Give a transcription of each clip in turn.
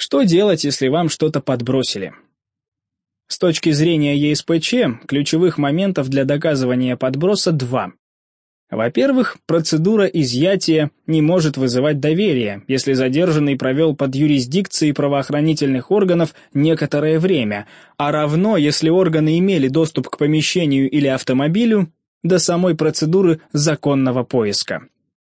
Что делать, если вам что-то подбросили? С точки зрения ЕСПЧ, ключевых моментов для доказывания подброса два. Во-первых, процедура изъятия не может вызывать доверие, если задержанный провел под юрисдикцией правоохранительных органов некоторое время, а равно, если органы имели доступ к помещению или автомобилю до самой процедуры законного поиска.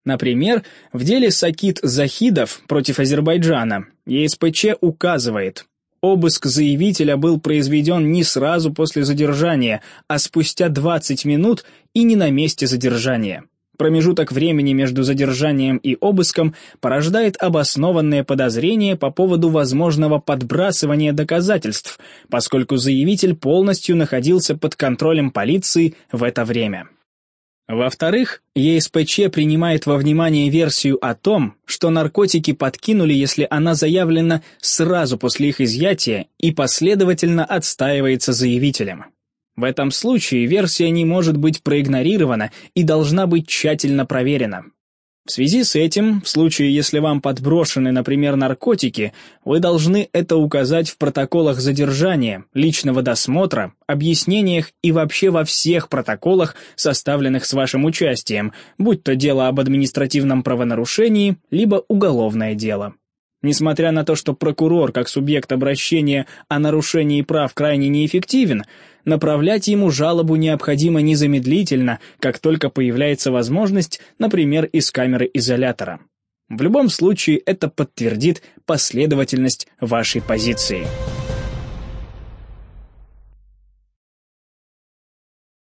Например, в деле Сакит Захидов против Азербайджана ЕСПЧ указывает, обыск заявителя был произведен не сразу после задержания, а спустя 20 минут и не на месте задержания. Промежуток времени между задержанием и обыском порождает обоснованное подозрение по поводу возможного подбрасывания доказательств, поскольку заявитель полностью находился под контролем полиции в это время. Во-вторых, ЕСПЧ принимает во внимание версию о том, что наркотики подкинули, если она заявлена сразу после их изъятия и последовательно отстаивается заявителем. В этом случае версия не может быть проигнорирована и должна быть тщательно проверена. В связи с этим, в случае, если вам подброшены, например, наркотики, вы должны это указать в протоколах задержания, личного досмотра, объяснениях и вообще во всех протоколах, составленных с вашим участием, будь то дело об административном правонарушении, либо уголовное дело. Несмотря на то, что прокурор, как субъект обращения о нарушении прав крайне неэффективен, направлять ему жалобу необходимо незамедлительно, как только появляется возможность, например, из камеры изолятора. В любом случае это подтвердит последовательность вашей позиции.